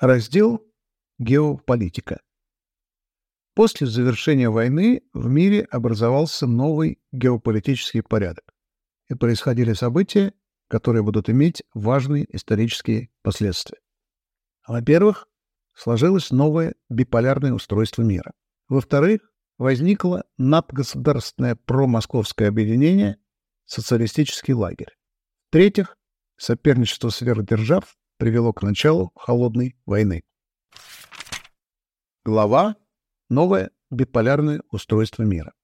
Раздел «Геополитика». После завершения войны в мире образовался новый геополитический порядок, и происходили события, которые будут иметь важные исторические последствия. Во-первых, сложилось новое биполярное устройство мира. Во-вторых, возникло надгосударственное промосковское объединение «Социалистический лагерь». В-третьих, соперничество сверхдержав привело к началу холодной войны. Глава «Новое биполярное устройство мира».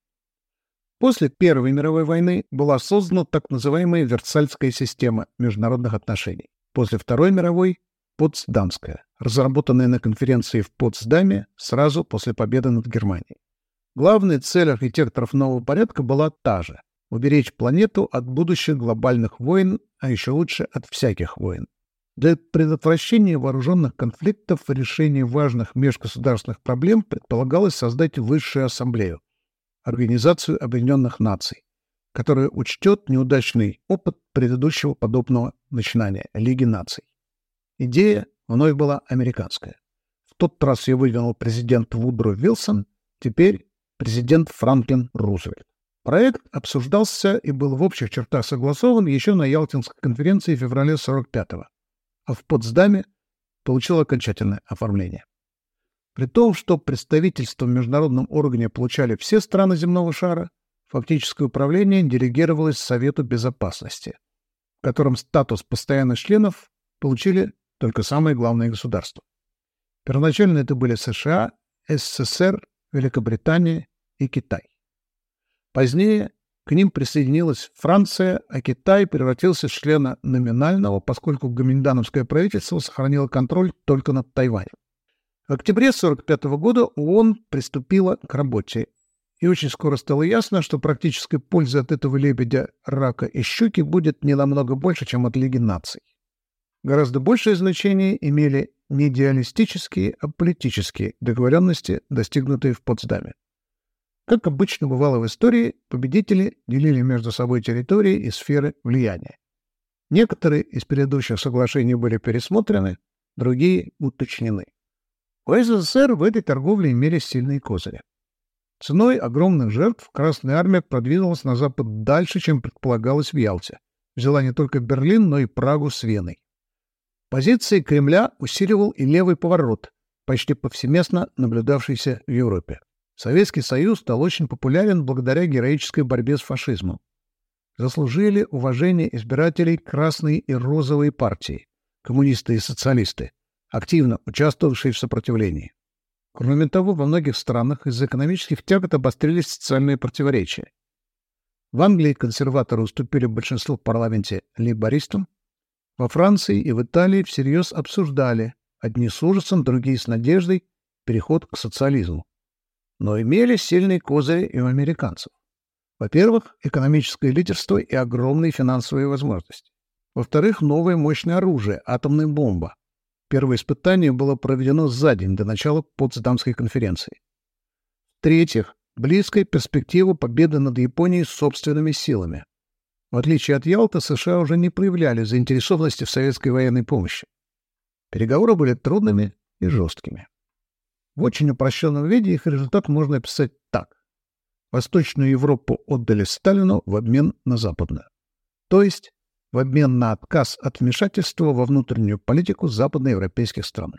После Первой мировой войны была создана так называемая Версальская система международных отношений. После Второй мировой – Потсдамская, разработанная на конференции в Потсдаме сразу после победы над Германией. Главная цель архитекторов нового порядка была та же – уберечь планету от будущих глобальных войн, а еще лучше от всяких войн. Для предотвращения вооруженных конфликтов и решения важных межгосударственных проблем предполагалось создать Высшую Ассамблею, Организацию Объединенных Наций, которая учтет неудачный опыт предыдущего подобного начинания – Лиги наций. Идея вновь была американская. В тот раз ее выдвинул президент Вудро Вилсон, теперь президент Франклин Рузвельт. Проект обсуждался и был в общих чертах согласован еще на Ялтинской конференции в феврале 45-го а в Потсдаме получил окончательное оформление. При том, что представительство в международном органе получали все страны земного шара, фактическое управление делегировалось Совету Безопасности, в котором статус постоянных членов получили только самые главные государства. Первоначально это были США, СССР, Великобритания и Китай. Позднее к ним присоединилась Франция, а Китай превратился в члена номинального, поскольку гоминдановское правительство сохранило контроль только над Тайванем. В октябре 1945 года ООН приступила к работе, и очень скоро стало ясно, что практической пользы от этого лебедя, рака и щуки будет не намного больше, чем от Лиги наций. Гораздо большее значение имели не идеалистические, а политические договоренности, достигнутые в Потсдаме. Как обычно бывало в истории, победители делили между собой территории и сферы влияния. Некоторые из предыдущих соглашений были пересмотрены, другие уточнены. У СССР в этой торговле имели сильные козыри. Ценой огромных жертв Красная Армия продвинулась на запад дальше, чем предполагалось в Ялте. Взяла не только Берлин, но и Прагу с Веной. Позиции Кремля усиливал и левый поворот, почти повсеместно наблюдавшийся в Европе. Советский Союз стал очень популярен благодаря героической борьбе с фашизмом. Заслужили уважение избирателей красной и розовой партии, коммунисты и социалисты, активно участвовавшие в сопротивлении. Кроме того, во многих странах из-за экономических тягот обострились социальные противоречия. В Англии консерваторы уступили большинство в парламенте лейбористам, во Франции и в Италии всерьез обсуждали, одни с ужасом, другие с надеждой, переход к социализму но имели сильные козыри и у американцев. Во-первых, экономическое лидерство и огромные финансовые возможности. Во-вторых, новое мощное оружие – атомная бомба. Первое испытание было проведено за день до начала Потсдамской конференции. В-третьих, близкая перспектива победы над Японией собственными силами. В отличие от Ялта, США уже не проявляли заинтересованности в советской военной помощи. Переговоры были трудными и жесткими. В очень упрощенном виде их результат можно описать так. Восточную Европу отдали Сталину в обмен на Западную. То есть в обмен на отказ от вмешательства во внутреннюю политику западноевропейских стран.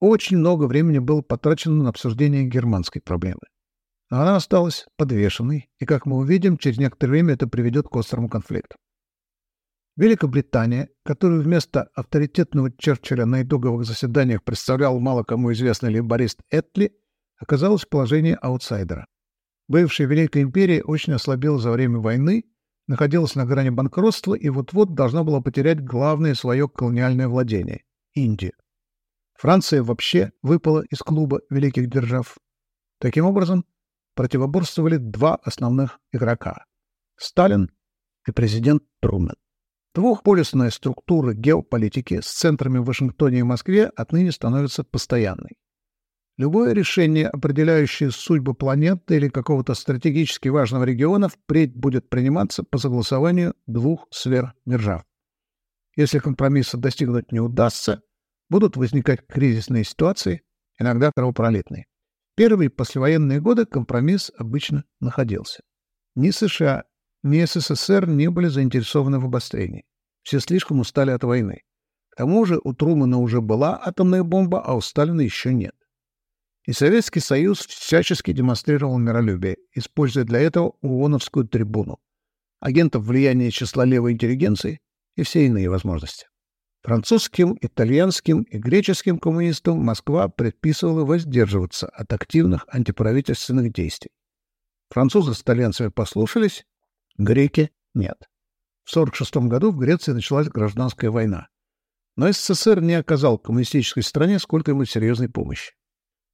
Очень много времени было потрачено на обсуждение германской проблемы. Она осталась подвешенной, и, как мы увидим, через некоторое время это приведет к острому конфликту. Великобритания, которую вместо авторитетного Черчилля на итоговых заседаниях представлял мало кому известный лейборист Этли, оказалась в положении аутсайдера. Бывшая Великая империя очень ослабела за время войны, находилась на грани банкротства и вот-вот должна была потерять главное свое колониальное владение — Индию. Франция вообще выпала из клуба великих держав. Таким образом, противоборствовали два основных игрока — Сталин и президент Трумэн. Двухполюсная структура геополитики с центрами в Вашингтоне и Москве отныне становится постоянной. Любое решение, определяющее судьбы планеты или какого-то стратегически важного региона, впредь будет приниматься по согласованию двух сфер держав. Если компромисса достигнуть не удастся, будут возникать кризисные ситуации, иногда кровопролитные. Первые послевоенные годы компромисс обычно находился. Ни США, ни СССР не были заинтересованы в обострении. Все слишком устали от войны. К тому же у Трумана уже была атомная бомба, а у Сталина еще нет. И Советский Союз всячески демонстрировал миролюбие, используя для этого ООНовскую трибуну, агентов влияния числа левой интеллигенции и все иные возможности. Французским, итальянским и греческим коммунистам Москва предписывала воздерживаться от активных антиправительственных действий. Французы с итальянцами послушались, греки — нет. В 1946 году в Греции началась гражданская война. Но СССР не оказал коммунистической стране сколько-нибудь серьезной помощи.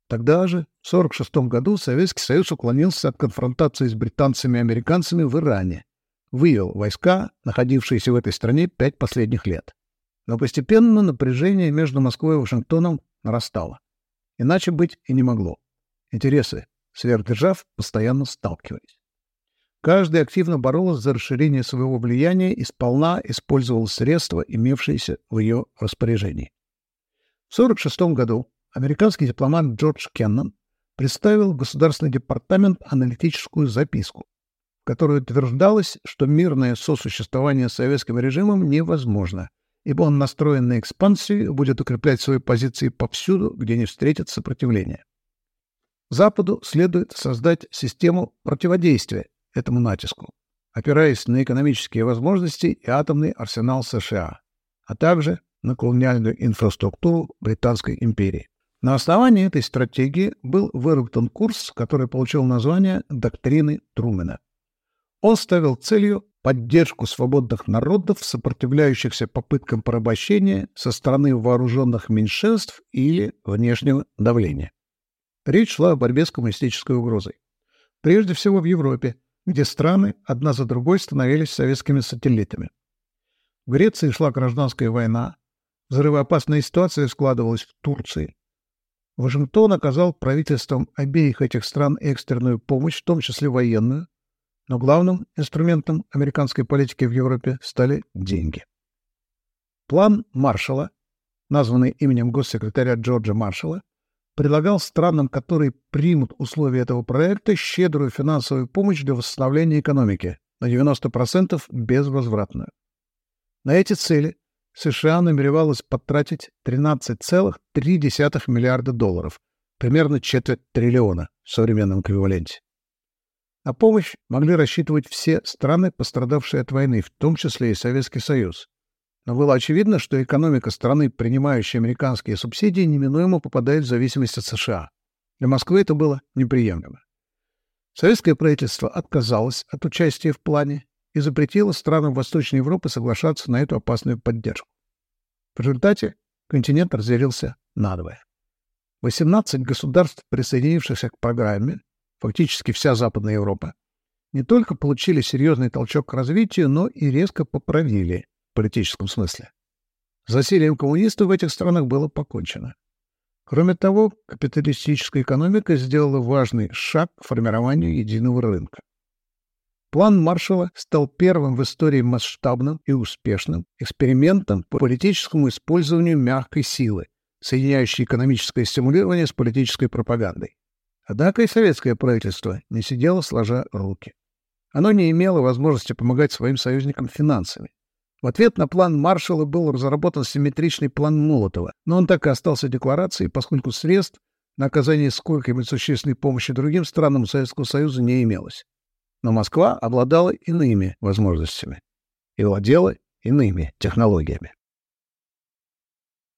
Тогда же, в 1946 году, Советский Союз уклонился от конфронтации с британцами и американцами в Иране, вывел войска, находившиеся в этой стране пять последних лет. Но постепенно напряжение между Москвой и Вашингтоном нарастало. Иначе быть и не могло. Интересы сверхдержав постоянно сталкивались. Каждый активно боролся за расширение своего влияния и сполна использовал средства, имевшиеся в ее распоряжении. В 1946 году американский дипломат Джордж Кеннон представил в Государственный департамент аналитическую записку, в которой утверждалось, что мирное сосуществование с советским режимом невозможно, ибо он настроен на экспансию и будет укреплять свои позиции повсюду, где не встретит сопротивления. Западу следует создать систему противодействия этому натиску, опираясь на экономические возможности и атомный арсенал США, а также на колониальную инфраструктуру Британской империи. На основании этой стратегии был выработан курс, который получил название «Доктрины Трумэна». Он ставил целью поддержку свободных народов, сопротивляющихся попыткам порабощения со стороны вооруженных меньшинств или внешнего давления. Речь шла о борьбе с коммунистической угрозой. Прежде всего в Европе, где страны одна за другой становились советскими сателлитами. В Греции шла гражданская война, взрывоопасная ситуация складывалась в Турции. Вашингтон оказал правительствам обеих этих стран экстренную помощь, в том числе военную, но главным инструментом американской политики в Европе стали деньги. План Маршалла, названный именем госсекретаря Джорджа Маршалла, предлагал странам, которые примут условия этого проекта, щедрую финансовую помощь для восстановления экономики на 90% безвозвратную. На эти цели США намеревалась потратить 13,3 миллиарда долларов, примерно четверть триллиона в современном эквиваленте. На помощь могли рассчитывать все страны, пострадавшие от войны, в том числе и Советский Союз. Но было очевидно, что экономика страны, принимающей американские субсидии, неминуемо попадает в зависимость от США. Для Москвы это было неприемлемо. Советское правительство отказалось от участия в плане и запретило странам Восточной Европы соглашаться на эту опасную поддержку. В результате континент разделился надвое. 18 государств, присоединившихся к программе, фактически вся Западная Европа, не только получили серьезный толчок к развитию, но и резко поправили политическом смысле. Засилием коммунистов в этих странах было покончено. Кроме того, капиталистическая экономика сделала важный шаг к формированию единого рынка. План Маршалла стал первым в истории масштабным и успешным экспериментом по политическому использованию мягкой силы, соединяющей экономическое стимулирование с политической пропагандой. Однако и советское правительство не сидело сложа руки. Оно не имело возможности помогать своим союзникам финансами. В ответ на план Маршалла был разработан симметричный план Молотова, но он так и остался декларацией, поскольку средств на оказание сколько-нибудь существенной помощи другим странам Советского Союза не имелось. Но Москва обладала иными возможностями и владела иными технологиями.